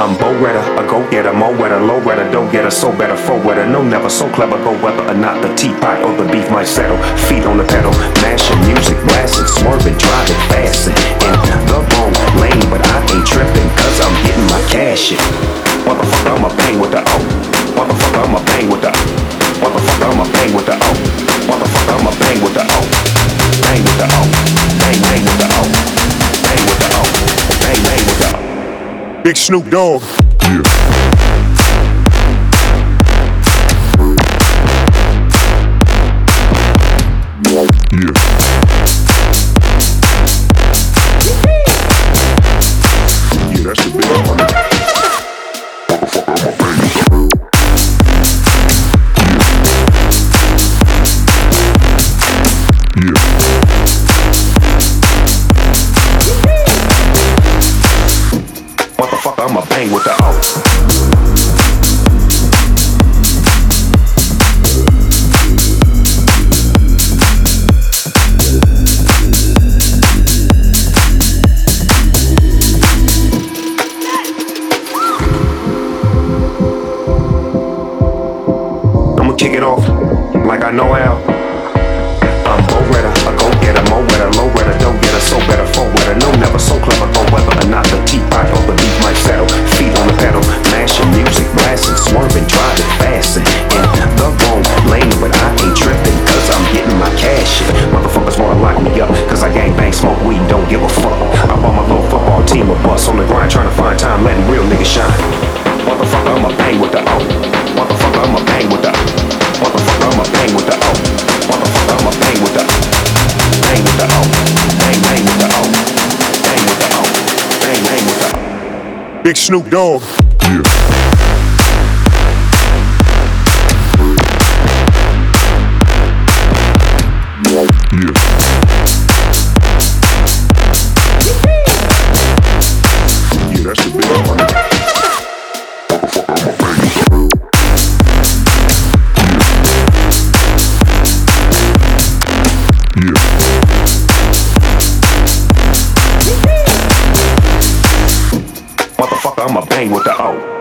I'm Bo a go getter, mo wetter, low redder, don't get a so better, fo wetter, no never so clever, go whether or not the teapot or the beef might settle. Feet on the pedal, Big Snoop Dogg. Yeah. I'ma bang with the O. I'ma kick it off like I know how. I'm Bo Redder, a go getter, mo wetter, low redder, don't get a so better, fo wetter, no never so clever, Big Snoop Dogg. Yeah. Yeah, that's the big one. Motherfucker, I'ma bang with the O.